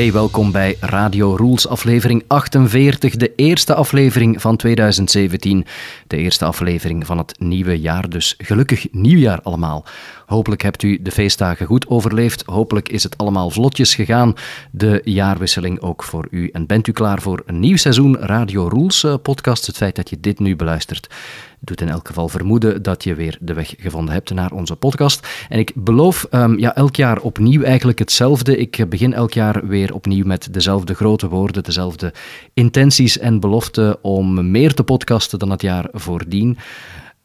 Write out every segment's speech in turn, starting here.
Hey, welkom bij Radio Rules aflevering 48, de eerste aflevering van 2017. De eerste aflevering van het nieuwe jaar, dus gelukkig nieuwjaar allemaal. Hopelijk hebt u de feestdagen goed overleefd. Hopelijk is het allemaal vlotjes gegaan. De jaarwisseling ook voor u. En bent u klaar voor een nieuw seizoen Radio Rules eh, podcast? Het feit dat je dit nu beluistert doet in elk geval vermoeden dat je weer de weg gevonden hebt naar onze podcast. En ik beloof um, ja, elk jaar opnieuw eigenlijk hetzelfde. Ik begin elk jaar weer opnieuw met dezelfde grote woorden, dezelfde intenties en beloften om meer te podcasten dan het jaar voordien.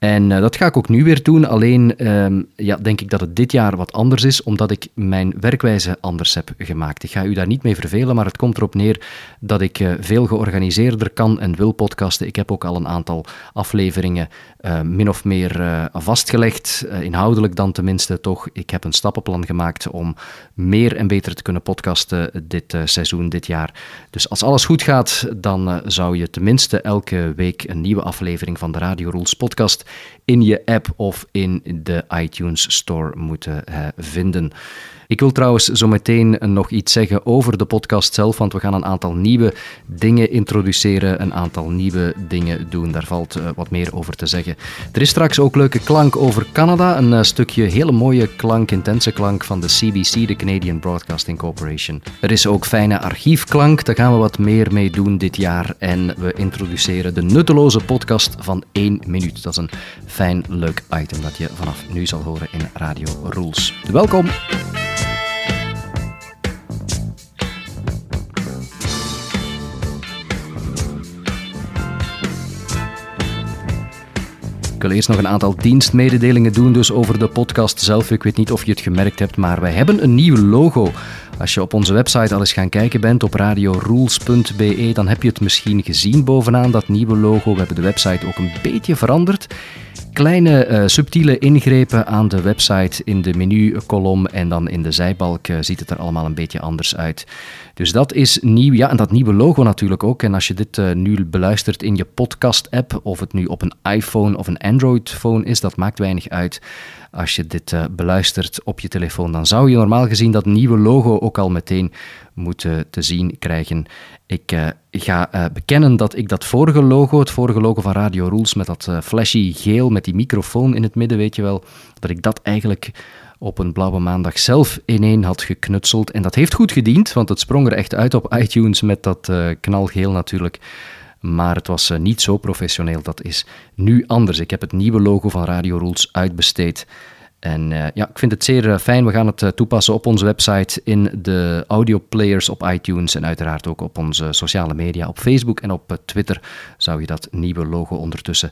En uh, dat ga ik ook nu weer doen. Alleen uh, ja, denk ik dat het dit jaar wat anders is, omdat ik mijn werkwijze anders heb gemaakt. Ik ga u daar niet mee vervelen, maar het komt erop neer dat ik uh, veel georganiseerder kan en wil podcasten. Ik heb ook al een aantal afleveringen uh, min of meer vastgelegd, inhoudelijk dan tenminste toch. Ik heb een stappenplan gemaakt om meer en beter te kunnen podcasten dit seizoen, dit jaar. Dus als alles goed gaat, dan zou je tenminste elke week een nieuwe aflevering van de Radio Rules podcast in je app of in de iTunes Store moeten vinden. Ik wil trouwens zo meteen nog iets zeggen over de podcast zelf, want we gaan een aantal nieuwe dingen introduceren, een aantal nieuwe dingen doen. Daar valt uh, wat meer over te zeggen. Er is straks ook leuke klank over Canada, een uh, stukje hele mooie klank, intense klank van de CBC, de Canadian Broadcasting Corporation. Er is ook fijne archiefklank, daar gaan we wat meer mee doen dit jaar. En we introduceren de nutteloze podcast van 1 minuut. Dat is een fijn, leuk item dat je vanaf nu zal horen in Radio Rules. Welkom! Ik wil eerst nog een aantal dienstmededelingen doen dus over de podcast zelf. Ik weet niet of je het gemerkt hebt, maar wij hebben een nieuw logo. Als je op onze website al eens gaan kijken bent op radiorules.be, dan heb je het misschien gezien bovenaan dat nieuwe logo. We hebben de website ook een beetje veranderd kleine uh, subtiele ingrepen aan de website in de menukolom en dan in de zijbalk uh, ziet het er allemaal een beetje anders uit. Dus dat is nieuw. Ja, en dat nieuwe logo natuurlijk ook. En als je dit uh, nu beluistert in je podcast-app, of het nu op een iPhone of een Android-phone is, dat maakt weinig uit. Als je dit beluistert op je telefoon, dan zou je normaal gezien dat nieuwe logo ook al meteen moeten te zien krijgen. Ik uh, ga uh, bekennen dat ik dat vorige logo, het vorige logo van Radio Rules, met dat uh, flashy geel, met die microfoon in het midden, weet je wel, dat ik dat eigenlijk op een blauwe maandag zelf ineen had geknutseld. En dat heeft goed gediend, want het sprong er echt uit op iTunes met dat knalgeel natuurlijk. Maar het was niet zo professioneel. Dat is nu anders. Ik heb het nieuwe logo van Radio Rules uitbesteed. En uh, ja, ik vind het zeer uh, fijn. We gaan het uh, toepassen op onze website, in de audioplayers op iTunes en uiteraard ook op onze sociale media. Op Facebook en op Twitter zou je dat nieuwe logo ondertussen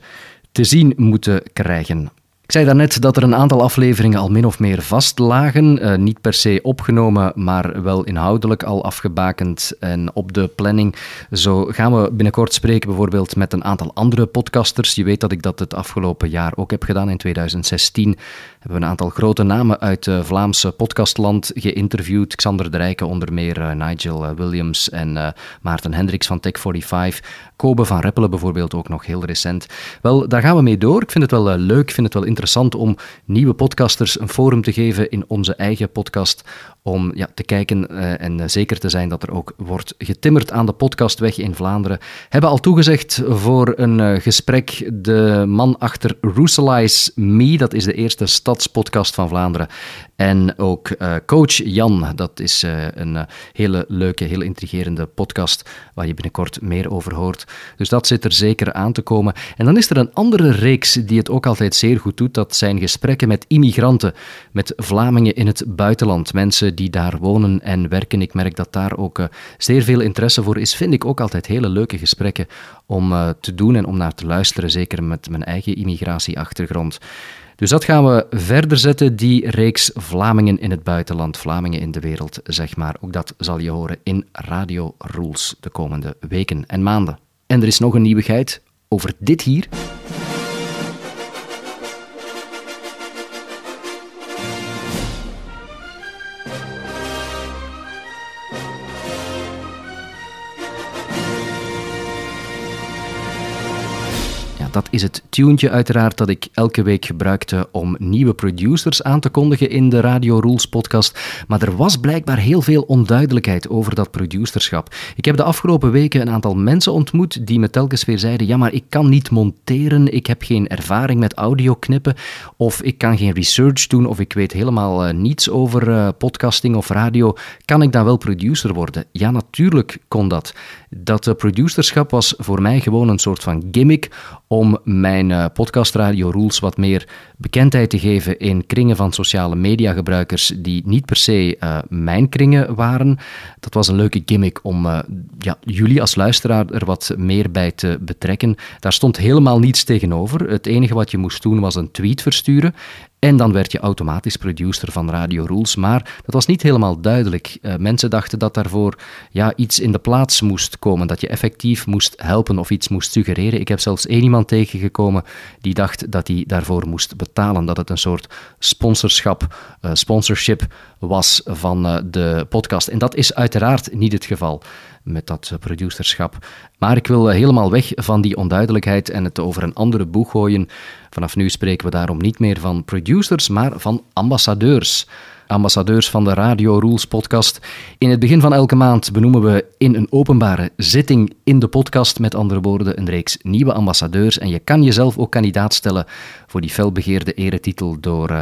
te zien moeten krijgen. Ik zei daarnet dat er een aantal afleveringen al min of meer vast lagen. Niet per se opgenomen, maar wel inhoudelijk al afgebakend en op de planning. Zo gaan we binnenkort spreken bijvoorbeeld met een aantal andere podcasters. Je weet dat ik dat het afgelopen jaar ook heb gedaan. In 2016 hebben we een aantal grote namen uit het Vlaamse podcastland geïnterviewd. Xander de Rijken onder meer, uh, Nigel uh, Williams en Maarten Hendricks van Tech45. Kobe van Reppelen bijvoorbeeld ook nog heel recent. Wel, daar gaan we mee door. Ik vind het wel leuk, ik vind het wel interessant om nieuwe podcasters een forum te geven in onze eigen podcast. Om ja, te kijken uh, en zeker te zijn dat er ook wordt getimmerd aan de podcastweg in Vlaanderen. Hebben al toegezegd voor een uh, gesprek de man achter Rooselize Me. Dat is de eerste stadspodcast van Vlaanderen. En ook Coach Jan. Dat is een hele leuke, heel intrigerende podcast waar je binnenkort meer over hoort. Dus dat zit er zeker aan te komen. En dan is er een andere reeks die het ook altijd zeer goed doet. Dat zijn gesprekken met immigranten, met Vlamingen in het buitenland. Mensen die daar wonen en werken. Ik merk dat daar ook uh, zeer veel interesse voor is. Vind ik ook altijd hele leuke gesprekken om uh, te doen en om naar te luisteren. Zeker met mijn eigen immigratieachtergrond. Dus dat gaan we verder zetten, die reeks Vlamingen in het buitenland, Vlamingen in de wereld, zeg maar. Ook dat zal je horen in Radio Rules de komende weken en maanden. En er is nog een nieuwigheid over dit hier. Dat is het tuentje uiteraard dat ik elke week gebruikte om nieuwe producers aan te kondigen in de Radio Rules podcast. Maar er was blijkbaar heel veel onduidelijkheid over dat producerschap. Ik heb de afgelopen weken een aantal mensen ontmoet die me telkens weer zeiden: ja, maar ik kan niet monteren, ik heb geen ervaring met audioknippen, of ik kan geen research doen, of ik weet helemaal uh, niets over uh, podcasting of radio. Kan ik dan wel producer worden? Ja, natuurlijk kon dat. Dat uh, producerschap was voor mij gewoon een soort van gimmick om mijn uh, podcast Radio Rules wat meer bekendheid te geven in kringen van sociale media gebruikers die niet per se uh, mijn kringen waren. Dat was een leuke gimmick om uh, ja, jullie als luisteraar er wat meer bij te betrekken. Daar stond helemaal niets tegenover. Het enige wat je moest doen was een tweet versturen en dan werd je automatisch producer van Radio Rules. Maar dat was niet helemaal duidelijk. Uh, mensen dachten dat daarvoor ja, iets in de plaats moest komen. Dat je effectief moest helpen of iets moest suggereren. Ik heb zelfs één iemand tegengekomen die dacht dat hij daarvoor moest betalen. Dat het een soort sponsorschap, uh, sponsorship was van uh, de podcast. En dat is uiteraard niet het geval met dat producerschap. Maar ik wil helemaal weg van die onduidelijkheid en het over een andere boeg gooien. Vanaf nu spreken we daarom niet meer van producers, maar van ambassadeurs. Ambassadeurs van de Radio Rules podcast. In het begin van elke maand benoemen we in een openbare zitting in de podcast, met andere woorden, een reeks nieuwe ambassadeurs. En je kan jezelf ook kandidaat stellen voor die felbegeerde eretitel door uh,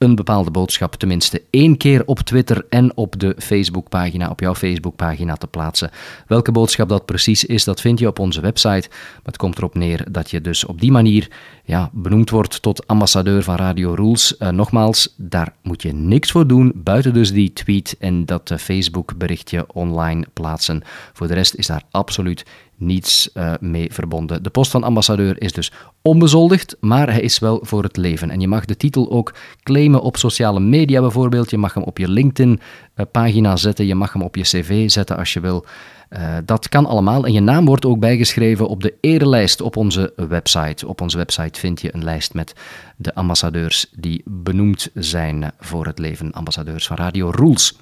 een bepaalde boodschap tenminste één keer op Twitter en op de Facebookpagina, op jouw Facebookpagina te plaatsen. Welke boodschap dat precies is, dat vind je op onze website. Maar het komt erop neer dat je dus op die manier ja, benoemd wordt tot ambassadeur van Radio Rules. Uh, nogmaals, daar moet je niks voor doen, buiten dus die tweet en dat uh, Facebook berichtje online plaatsen. Voor de rest is daar absoluut niets uh, mee verbonden. De post van ambassadeur is dus onbezoldigd, maar hij is wel voor het leven. En je mag de titel ook claimen op sociale media bijvoorbeeld. Je mag hem op je LinkedIn-pagina zetten, je mag hem op je cv zetten als je wil. Uh, dat kan allemaal en je naam wordt ook bijgeschreven op de erelijst op onze website. Op onze website vind je een lijst met de ambassadeurs die benoemd zijn voor het leven, ambassadeurs van Radio Rules.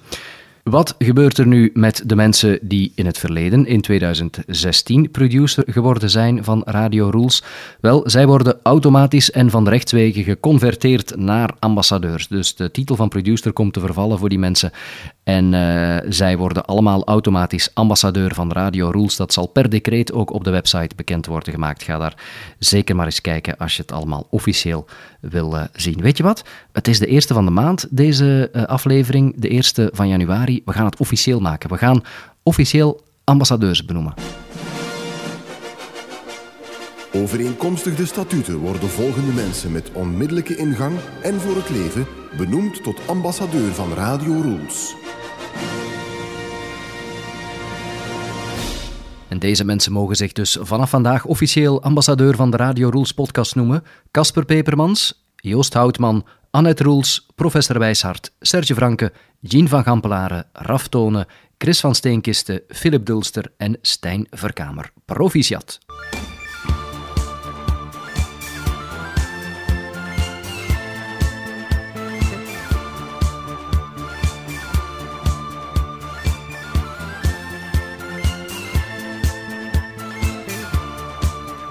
Wat gebeurt er nu met de mensen die in het verleden, in 2016, producer geworden zijn van Radio Rules? Wel, zij worden automatisch en van rechtswege geconverteerd naar ambassadeurs. Dus de titel van producer komt te vervallen voor die mensen. En uh, zij worden allemaal automatisch ambassadeur van Radio Rules. Dat zal per decreet ook op de website bekend worden gemaakt. Ga daar zeker maar eens kijken als je het allemaal officieel wil uh, zien. Weet je wat? Het is de eerste van de maand, deze uh, aflevering, de eerste van januari. We gaan het officieel maken. We gaan officieel ambassadeurs benoemen. Overeenkomstig de statuten worden volgende mensen met onmiddellijke ingang en voor het leven benoemd tot ambassadeur van Radio Rules. En deze mensen mogen zich dus vanaf vandaag officieel ambassadeur van de Radio Rules podcast noemen. Casper Pepermans, Joost Houtman, Annette Roels, Professor Wijshart, Serge Franke, Jean van Gampelaren, Raf Tonen, Chris van Steenkisten, Philip Dulster en Stijn Verkamer. Proficiat!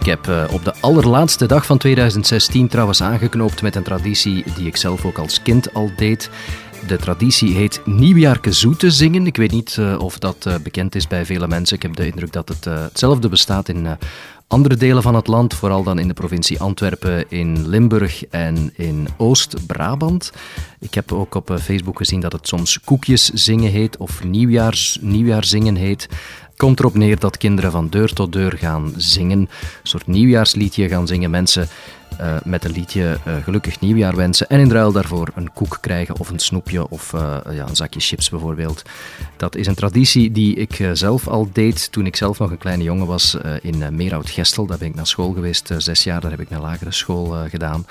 Heb uh, op de allerlaatste dag van 2016 trouwens aangeknoopt met een traditie die ik zelf ook als kind al deed. De traditie heet Nieuwjaarke Zoete zingen. Ik weet niet uh, of dat uh, bekend is bij vele mensen. Ik heb de indruk dat het hetzelfde bestaat in andere delen van het land, vooral dan in de provincie Antwerpen, in Limburg en in Oost-Brabant. Ik heb ook op Facebook gezien dat het soms koekjes zingen heet of nieuwjaars, nieuwjaarzingen heet komt erop neer dat kinderen van deur tot deur gaan zingen. Een soort nieuwjaarsliedje gaan zingen. Mensen uh, met een liedje uh, gelukkig nieuwjaar wensen. En in ruil daarvoor een koek krijgen of een snoepje of uh, ja, een zakje chips bijvoorbeeld. Dat is een traditie die ik zelf al deed toen ik zelf nog een kleine jongen was in Meerhout-Gestel. Daar ben ik naar school geweest, zes jaar. Daar heb ik mijn lagere school gedaan.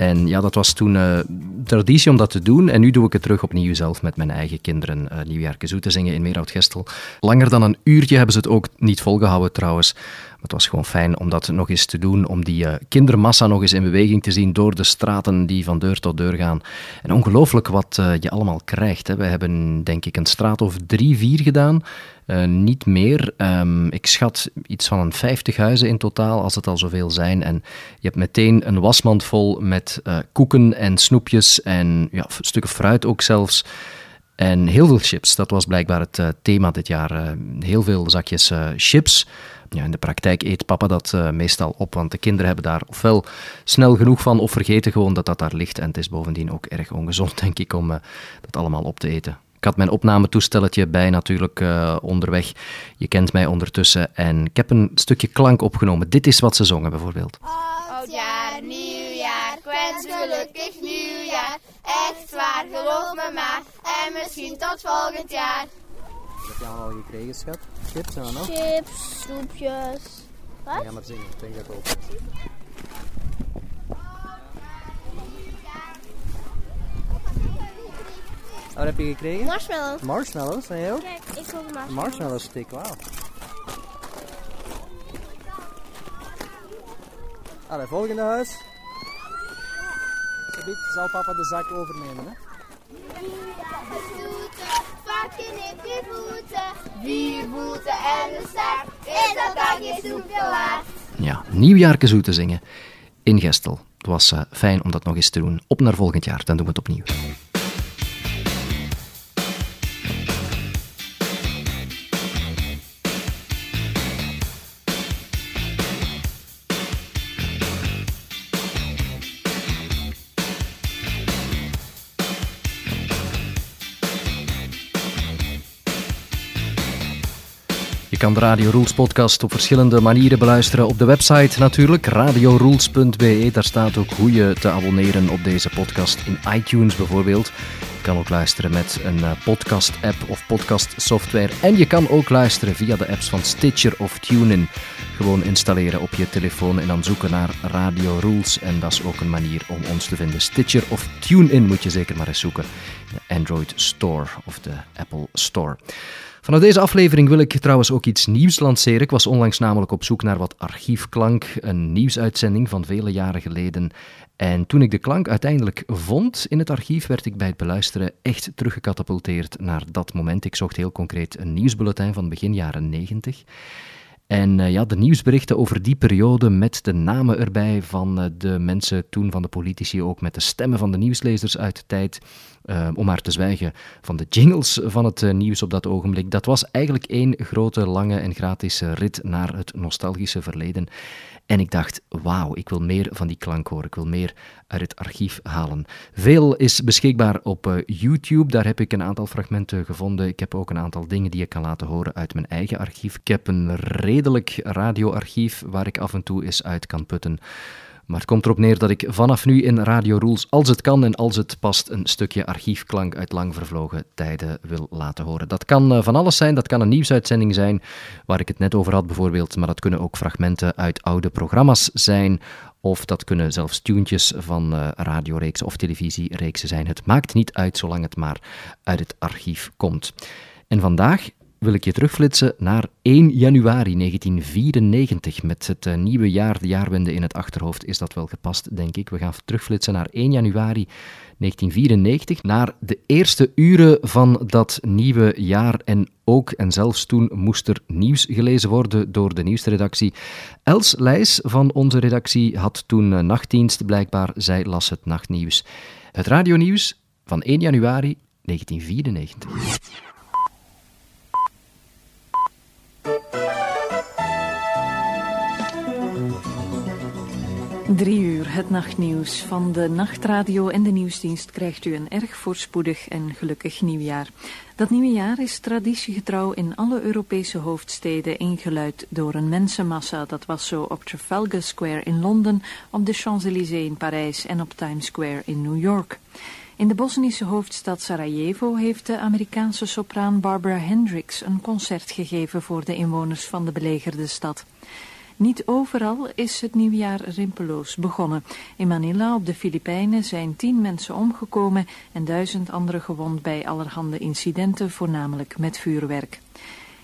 En ja, dat was toen uh, traditie om dat te doen. En nu doe ik het terug opnieuw zelf met mijn eigen kinderen. Uh, Nieuwjaarke zingen in Meerhout-Gestel. Langer dan een uurtje hebben ze het ook niet volgehouden trouwens. Maar het was gewoon fijn om dat nog eens te doen. Om die uh, kindermassa nog eens in beweging te zien door de straten die van deur tot deur gaan. En ongelooflijk wat je allemaal krijgt. Hè. We hebben denk ik een straat of drie, vier gedaan. Uh, niet meer. Um, ik schat iets van een 50 huizen in totaal, als het al zoveel zijn. En je hebt meteen een wasmand vol met uh, koeken en snoepjes en ja, stukken fruit ook zelfs. En heel veel chips. Dat was blijkbaar het uh, thema dit jaar. heel veel zakjes chips. Ja, in de praktijk eet papa dat meestal op, want de kinderen hebben daar ofwel snel genoeg van of vergeten gewoon dat dat daar ligt. En het is bovendien ook erg ongezond, denk ik, om dat allemaal op te eten. Ik had mijn opnametoestelletje bij natuurlijk uh, onderweg. Je kent mij ondertussen. En ik heb een stukje klank opgenomen. Dit is wat ze zongen bijvoorbeeld. Oud jaar, nieuwjaar, ik wens gelukkig nieuwjaar. Echt waar, geloof me maar. En misschien tot volgend jaar. Wat heb je allemaal gekregen, schat? Chips en wat nog? Chips, snoepjes. Wat? Ga maar zingen, ik dat open. Wat heb je gekregen? Marshmallows. Marshmallows, en jij ook? Kijk, ik wil de marshmallows. Marshmallows stick, wauw. Allee, volgende huis. Zal papa de zak overnemen, hè? Vakken in je voeten, vier voeten en een staart. Is dat dan je? Ja, nieuwjaarke zoete zingen in Gestel. Het was uh, fijn om dat nog eens te doen. Op naar volgend jaar, dan doen we het opnieuw. Kan de Radio Rules podcast op verschillende manieren beluisteren. Op de website natuurlijk, radiorules.be. Daar staat ook hoe je te abonneren op deze podcast in iTunes bijvoorbeeld. Je kan ook luisteren met een eh, podcast-app of podcast-software. En je kan ook luisteren via de apps van Stitcher of TuneIn. Gewoon installeren op je telefoon en dan zoeken naar Radio Rules. En dat is ook een manier om ons te vinden. Stitcher of TuneIn moet je zeker maar eens zoeken. De Android Store of de Apple Store. Vanuit deze aflevering wil ik trouwens ook iets nieuws lanceren. Ik was onlangs namelijk op zoek naar wat archiefklank, een nieuwsuitzending van vele jaren geleden. En toen ik de klank uiteindelijk vond in het archief, werd ik bij het beluisteren echt teruggecatapulteerd naar dat moment. Ik zocht heel concreet een nieuwsbulletin van begin jaren 90. En uh, ja, de nieuwsberichten over die periode met de namen erbij van uh, de mensen toen, van de politici, ook met de stemmen van de nieuwslezers uit de tijd. Uh, om maar te zwijgen van de jingles van het nieuws op dat ogenblik. Dat was eigenlijk één grote, lange en gratis rit naar het nostalgische verleden. En ik dacht, wauw, ik wil meer van die klank horen. Ik wil meer uit het archief halen. Veel is beschikbaar op uh, YouTube. Daar heb ik een aantal fragmenten gevonden. Ik heb ook een aantal dingen die ik kan laten horen uit mijn eigen archief. Ik heb een redelijk radioarchief waar ik af en toe eens uit kan putten. Maar het komt erop neer dat ik vanaf nu in Radio Rules, als het kan en als het past, een stukje archiefklank uit lang vervlogen tijden wil laten horen. Dat kan uh, van alles zijn, dat kan een nieuwsuitzending zijn, waar ik het net over had bijvoorbeeld, maar dat kunnen ook fragmenten uit oude programma's zijn, of dat kunnen zelfs tuentjes van uh, radioreeksen of televisiereeksen zijn. Het maakt niet uit zolang het maar uit het archief komt. En vandaag wil ik je terugflitsen naar 1 januari 1994. Met het uh, nieuwe jaar, de jaarwende in het achterhoofd, is dat wel gepast, denk ik. We gaan terugflitsen naar 1 januari 1994, naar de eerste uren van dat nieuwe jaar. En ook en zelfs toen moest er nieuws gelezen worden door de nieuwsredactie. Els Leijs van onze redactie had toen uh, nachtdienst, blijkbaar. Zij las het nachtnieuws. Het radionieuws van 1 januari 1994. Drie uur, het nachtnieuws. Van de nachtradio en de nieuwsdienst krijgt u een erg voorspoedig en gelukkig nieuwjaar. Dat nieuwe jaar is traditiegetrouw in alle Europese hoofdsteden ingeluid door een mensenmassa. Dat was zo op Trafalgar Square in Londen, op de Champs-Élysées in Parijs en op Times Square in New York. In de Bosnische hoofdstad Sarajevo heeft de Amerikaanse sopraan Barbara Hendricks een concert gegeven voor de inwoners van de belegerde stad. Niet overal is het nieuwjaar rimpeloos begonnen. In Manila op de Filipijnen zijn tien mensen omgekomen en duizend anderen gewond bij allerhande incidenten, voornamelijk met vuurwerk.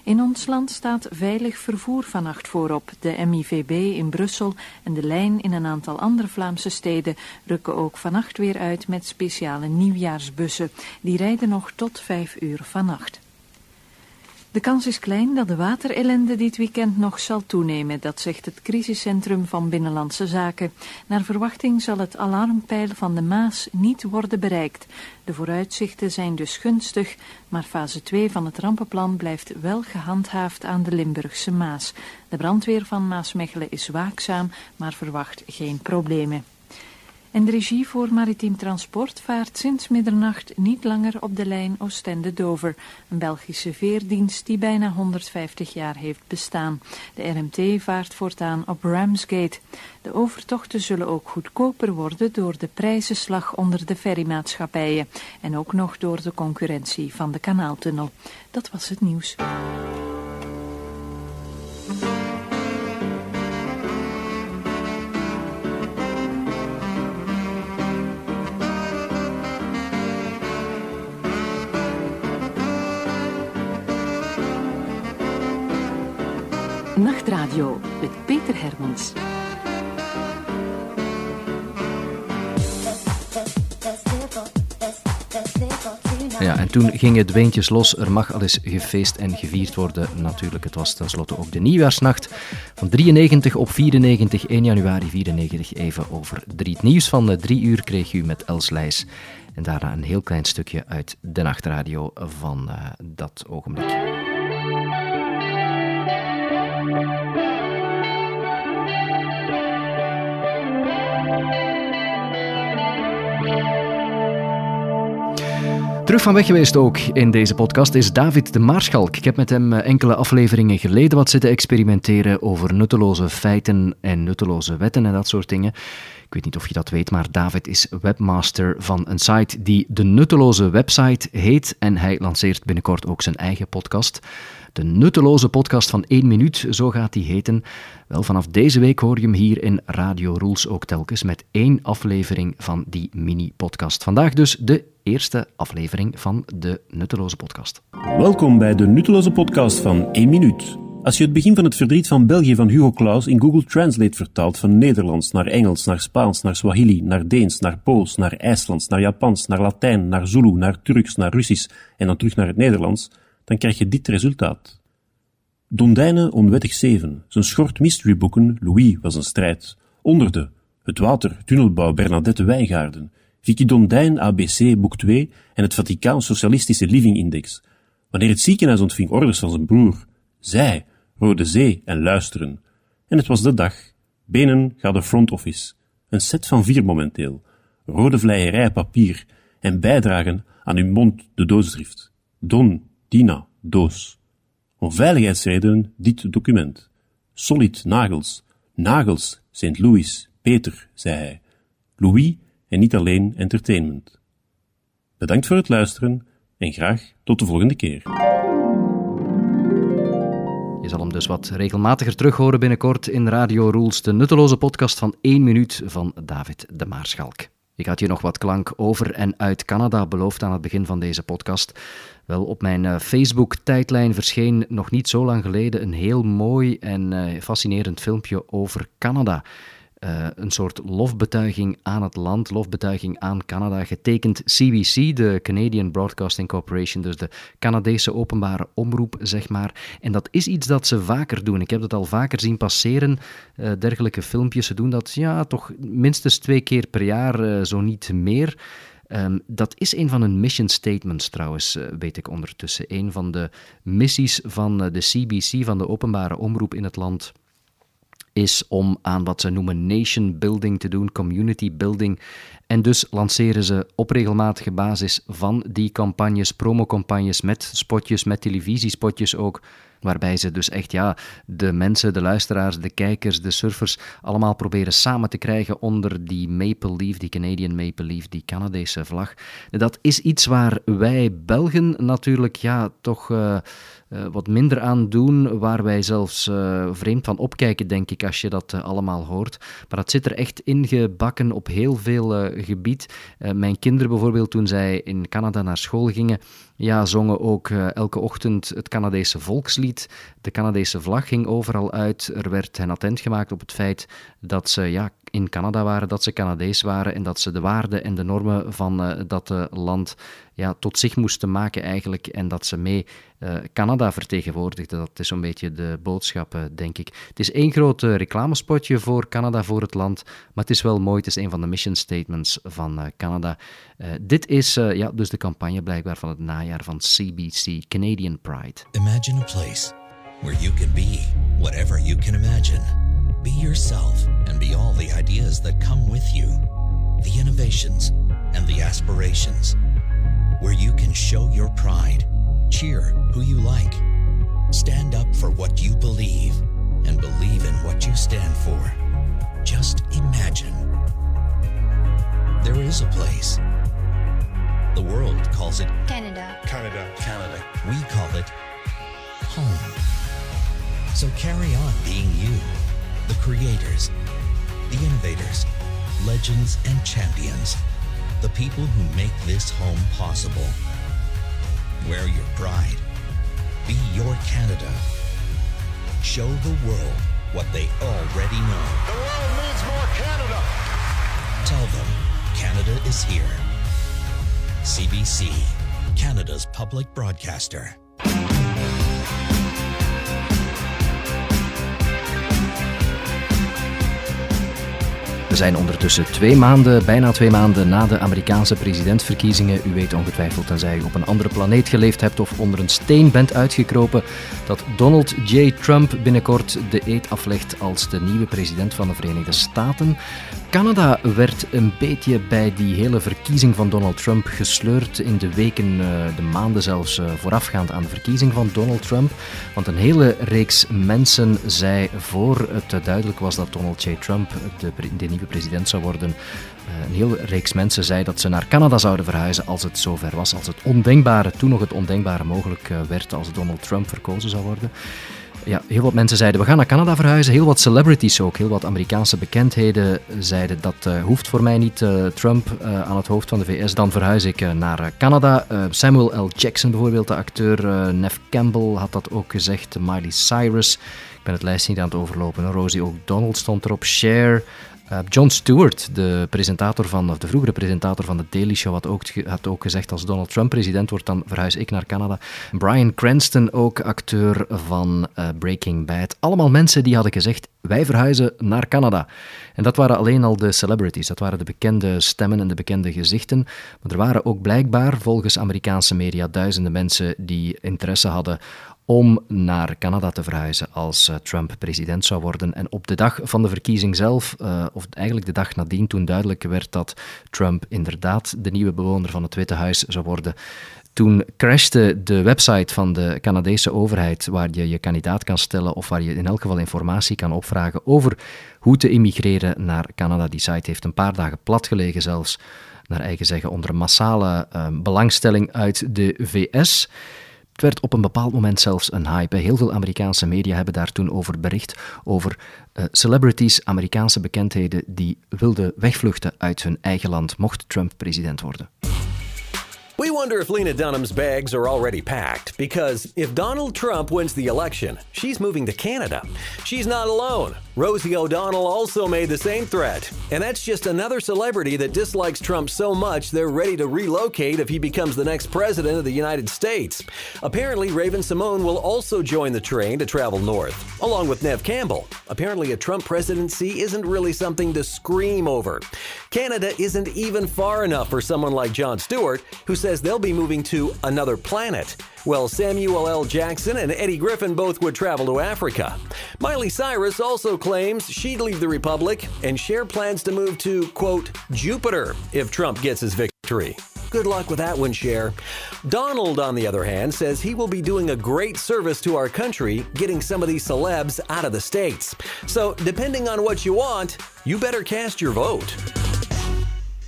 In ons land staat veilig vervoer vannacht voorop. De MIVB in Brussel en de lijn in een aantal andere Vlaamse steden rukken ook vannacht weer uit met speciale nieuwjaarsbussen. Die rijden nog tot vijf uur vannacht. De kans is klein dat de waterellende dit weekend nog zal toenemen, dat zegt het crisiscentrum van Binnenlandse Zaken. Naar verwachting zal het alarmpeil van de Maas niet worden bereikt. De vooruitzichten zijn dus gunstig, maar fase 2 van het rampenplan blijft wel gehandhaafd aan de Limburgse Maas. De brandweer van Maasmechelen is waakzaam, maar verwacht geen problemen. En de regie voor maritiem transport vaart sinds middernacht niet langer op de lijn Oostende-Dover, een Belgische veerdienst die bijna 150 jaar heeft bestaan. De RMT vaart voortaan op Ramsgate. De overtochten zullen ook goedkoper worden door de prijzenslag onder de ferrymaatschappijen en ook nog door de concurrentie van de kanaaltunnel. Dat was het nieuws. Nachtradio met Peter Hermans. Ja, en toen gingen de beentjes los. Er mag al eens gefeest en gevierd worden. Natuurlijk, het was tenslotte ook de nieuwjaarsnacht van 93 op 94, 1 januari 94, even over drie. Het nieuws van drie uur kreeg u met Els Leijs. En daarna een heel klein stukje uit de nachtradio van uh, dat ogenblik. Terug van weg geweest ook in deze podcast is David de Maarschalk. Ik heb met hem eh, enkele afleveringen geleden wat zitten experimenteren over nutteloze feiten en nutteloze wetten en dat soort dingen. Ik weet niet of je dat weet, maar David is webmaster van een site die de Nutteloze Website heet. En hij lanceert binnenkort ook zijn eigen podcast. De Nutteloze Podcast van 1 minuut, zo gaat die heten. Wel, vanaf deze week hoor je hem hier in Radio Rules ook telkens met één aflevering van die mini-podcast. Vandaag dus de eerste aflevering van de Nutteloze Podcast. Welkom bij de Nutteloze Podcast van 1 minuut. Als je het begin van het verdriet van België van Hugo Claus in Google Translate vertaalt van Nederlands naar Engels, naar Spaans, naar Swahili, naar Deens, naar Pools, naar IJslands, naar Japans, naar Latijn, naar Zulu, naar Turks, naar Russisch en dan terug naar het Nederlands, dan krijg je dit resultaat. Dondijnen onwettig 7, zijn schort mysteryboeken Louis was een strijd. Onder de Het Water, Tunnelbouw, Bernadette Wijngaarden, Vicky Dondijn ABC boek 2 en het Vaticaans Socialistische Living Index. Wanneer het ziekenhuis ontving orders van zijn broer, zij, Rode Zee en luisteren. En het was de dag. Benen gaat de front office. Een set van vier momenteel. Rode vleierij papier en bijdragen aan uw mond de doosdrift. Don, Dina, doos. Om veiligheidsredenen dit document. Solid nagels. Nagels, St. Louis, Peter, zei hij. Louis en niet alleen entertainment. Bedankt voor het luisteren en graag tot de volgende keer. Je zal hem dus wat regelmatiger terug horen binnenkort in Radio Rules, de nutteloze podcast van 1 minuut van David de Maarschalk. Ik had je nog wat klank over en uit Canada beloofd aan het begin van deze podcast. Wel, op mijn eh, Facebook-tijdlijn verscheen nog niet zo lang geleden een heel mooi en uh, fascinerend filmpje over Canada. Uh, een soort lofbetuiging aan het land, lofbetuiging aan Canada, getekend CBC, de Canadian Broadcasting Corporation, dus de Canadese openbare omroep, zeg maar. En dat is iets dat ze vaker doen. Ik heb dat al vaker zien passeren, uh, dergelijke filmpjes. Ze doen dat ja, toch minstens twee keer per jaar, uh, zo niet meer. Um, dat is een van hun mission statements trouwens, weet ik ondertussen. Een van de missies van de CBC, van de openbare omroep in het land is om aan wat ze noemen nation building te doen, community building. En dus lanceren ze op regelmatige basis van die campagnes, promocampagnes met spotjes, met televisiespotjes ook, waarbij ze dus echt ja, de mensen, de luisteraars, de kijkers, de surfers allemaal proberen samen te krijgen onder die Maple Leaf, die Canadian Maple Leaf, die Canadese vlag. Dat is iets waar wij Belgen natuurlijk ja, toch... Uh, uh, wat minder aan doen, waar wij zelfs uh, vreemd van opkijken, denk ik, als je dat uh, allemaal hoort. Maar dat zit er echt ingebakken op heel veel gebied. mijn kinderen bijvoorbeeld, toen zij in Canada naar school gingen, ja, zongen ook elke ochtend het Canadese volkslied. De Canadese vlag ging overal uit. Er werd hen attent gemaakt op het feit dat ze ja, in Canada waren, dat ze Canadees waren en dat ze de waarden en de normen van dat land ja, tot zich moesten maken eigenlijk en dat ze mee Canada vertegenwoordigden. Dat is zo'n beetje de boodschap, denk ik. Het is één groot reclamespotje voor Canada, voor het land, maar het is wel mooi. Het is een van de mission statements van Canada. dit is ja, dus de campagne blijkbaar van het najaar van CBC, Canadian Pride. Imagine a place where you can be whatever you can imagine. Be yourself and be all the ideas that come with you, the innovations and the aspirations. Where you can show your pride, cheer who you like, stand up for what you believe, and believe in what you stand for. Just imagine. There is a place. The world calls it Canada. Canada. Canada. We call it home. So carry on being you, the creators, the innovators, legends, and champions, the people who make this home possible. Wear your pride. Be your Canada. Show the world what they already know. The world needs more Canada. Tell them Canada is here. CBC, Canada's public broadcaster. Zijn ondertussen twee maanden, bijna twee maanden na de Amerikaanse presidentsverkiezingen. U weet ongetwijfeld, tenzij u op een andere planeet geleefd hebt of onder een steen bent uitgekropen, dat Donald J. Trump binnenkort de eed aflegt als de nieuwe president van de Verenigde Staten. Canada werd een beetje bij die hele verkiezing van Donald Trump gesleurd in de weken, eh, de maanden zelfs eh, voorafgaand aan de verkiezing van Donald Trump. Want een hele reeks mensen zei voor het duidelijk was dat Donald J. Trump de, de nieuwe president zou worden, eh, een hele reeks mensen zei dat ze naar Canada zouden verhuizen als het zover was, als het ondenkbare, toen nog het ondenkbare mogelijk werd als Donald Trump verkozen zou worden ja, heel wat mensen zeiden we gaan naar Canada verhuizen. Heel wat celebrities ook, heel wat Amerikaanse bekendheden zeiden dat uh, hoeft voor mij niet. Trump aan het hoofd van de VS, dan verhuis ik naar Canada. Samuel L. Jackson bijvoorbeeld, de acteur. Neff Campbell had dat ook gezegd. Miley Cyrus. Ik ben het lijstje niet aan het overlopen. Rosie O'Donnell stond erop. Cher. Uh, Jon Stewart, de, presentator van, of de vroegere presentator van de Daily Show, had ook, had ook gezegd als Donald Trump president wordt, dan verhuis ik naar Canada. Brian Cranston, ook acteur van uh, Breaking Bad. Allemaal mensen die hadden gezegd, wij verhuizen naar Canada. En dat waren alleen al de celebrities, dat waren de bekende stemmen en de bekende gezichten. Maar er waren ook blijkbaar, volgens Amerikaanse media, duizenden mensen die interesse hadden om naar Canada te verhuizen als uh, Trump president zou worden. En op de dag van de verkiezing zelf, uh, of eigenlijk de dag nadien, toen duidelijk werd dat Trump inderdaad de nieuwe bewoner van het Witte Huis zou worden, toen crashte de website van de Canadese overheid, waar je je kandidaat kan stellen of waar je in elk geval informatie kan opvragen over hoe te immigreren naar Canada. Die site heeft een paar dagen platgelegen zelfs, naar eigen zeggen, onder massale uh, belangstelling uit de VS. Het werd op een bepaald moment zelfs een hype. Heel veel Amerikaanse media hebben daar toen over bericht, over uh, celebrities, Amerikaanse bekendheden die wilden wegvluchten uit hun eigen land, mocht Trump president worden. We wonder if Lena Dunham's bags are already packed because if Donald Trump wins the election, she's moving to Canada. She's not alone. Rosie O'Donnell also made the same threat. And that's just another celebrity that dislikes Trump so much they're ready to relocate if he becomes the next president of the United States. Apparently, Raven Simone will also join the train to travel north, along with Nev Campbell. Apparently, a Trump presidency isn't really something to scream over. Canada isn't even far enough for someone like Jon Stewart, who says they'll be moving to another planet. Well, Samuel L. Jackson and Eddie Griffin both would travel to Africa. Miley Cyrus also claims she'd leave the Republic and share plans to move to, quote, Jupiter if Trump gets his victory. Good luck with that one, Cher. Donald, on the other hand, says he will be doing a great service to our country, getting some of these celebs out of the States. So, depending on what you want, you better cast your vote.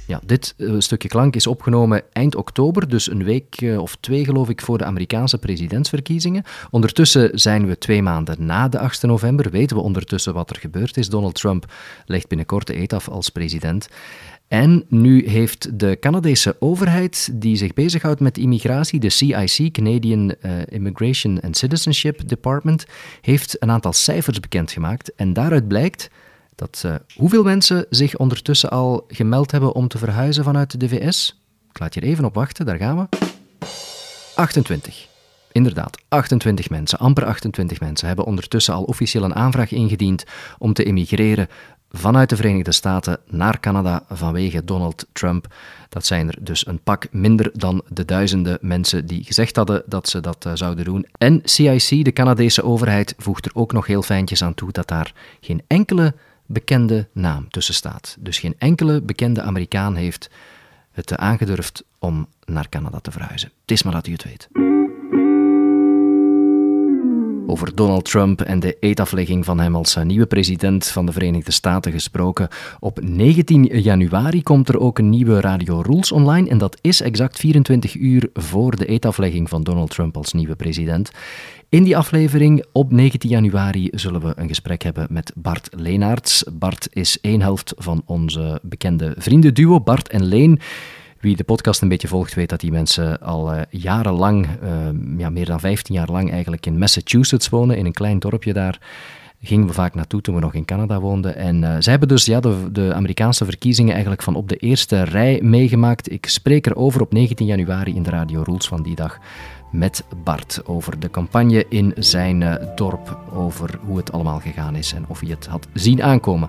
Ja, dit uh, stukje klank is opgenomen eind oktober, dus een week uh, of twee geloof ik voor de Amerikaanse presidentsverkiezingen. Ondertussen zijn we twee maanden na de 8 november, weten we ondertussen wat er gebeurd is. Donald Trump legt binnenkort de eet af als president. En nu heeft de Canadese overheid, die zich bezighoudt met immigratie, de CIC, Canadian uh, Immigration and Citizenship Department, heeft een aantal cijfers bekendgemaakt. En daaruit blijkt Dat, uh, hoeveel mensen zich ondertussen al gemeld hebben om te verhuizen vanuit de VS? Ik laat je er even op wachten, daar gaan we. 28. Inderdaad, 28 mensen, amper 28 mensen, hebben ondertussen al officieel een aanvraag ingediend om te emigreren vanuit de Verenigde Staten naar Canada vanwege Donald Trump. Dat zijn er dus een pak minder dan de duizenden mensen die gezegd hadden dat ze dat uh, zouden doen. En CIC, de Canadese overheid, voegt er ook nog heel fijntjes aan toe dat daar geen enkele bekende naam tussen staat. Dus geen enkele bekende Amerikaan heeft het aangedurfd om naar Canada te verhuizen. Het is maar dat u het weet. Over Donald Trump en de eetaflegging van hem als nieuwe president van de Verenigde Staten gesproken. Op 19 januari komt er ook een nieuwe Radio Rules online. En dat is exact 24 uur voor de eetaflegging van Donald Trump als nieuwe president. In die aflevering op 19 januari zullen we een gesprek hebben met Bart Leenaerts. Bart is één helft van onze bekende vriendenduo, Bart en Leen. Wie de podcast een beetje volgt, weet dat die mensen al uh, jarenlang, uh, ja, meer dan 15 jaar lang eigenlijk in Massachusetts wonen, in een klein dorpje daar. Gingen we vaak naartoe toen we nog in Canada woonden. En uh, zij hebben dus ja, de, de, Amerikaanse verkiezingen eigenlijk van op de eerste rij meegemaakt. Ik spreek erover op 19 januari in de Radio Rules van die dag met Bart over de campagne in zijn dorp, over hoe het allemaal gegaan is en of hij het had zien aankomen.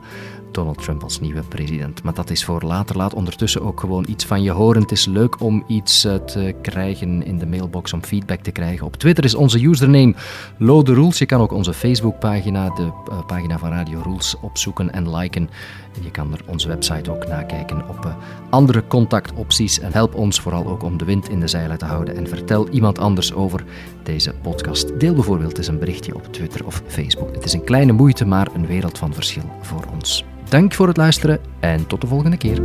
Donald Trump als nieuwe president. Maar dat is voor later. Laat ondertussen ook gewoon iets van je horen. Het is leuk om iets eh, te krijgen in de mailbox, om feedback te krijgen. Op Twitter is onze username Lode Rules. Je kan ook onze Facebookpagina, de uh, pagina van Radio Rules, opzoeken en liken. En je kan er onze website ook nakijken op uh, andere contactopties. En help ons vooral ook om de wind in de zeilen te houden. En vertel iemand anders over deze podcast. Deel bijvoorbeeld eens een berichtje op Twitter of Facebook. Het is een kleine moeite, maar een wereld van verschil voor ons. Dank voor het luisteren en tot de volgende keer.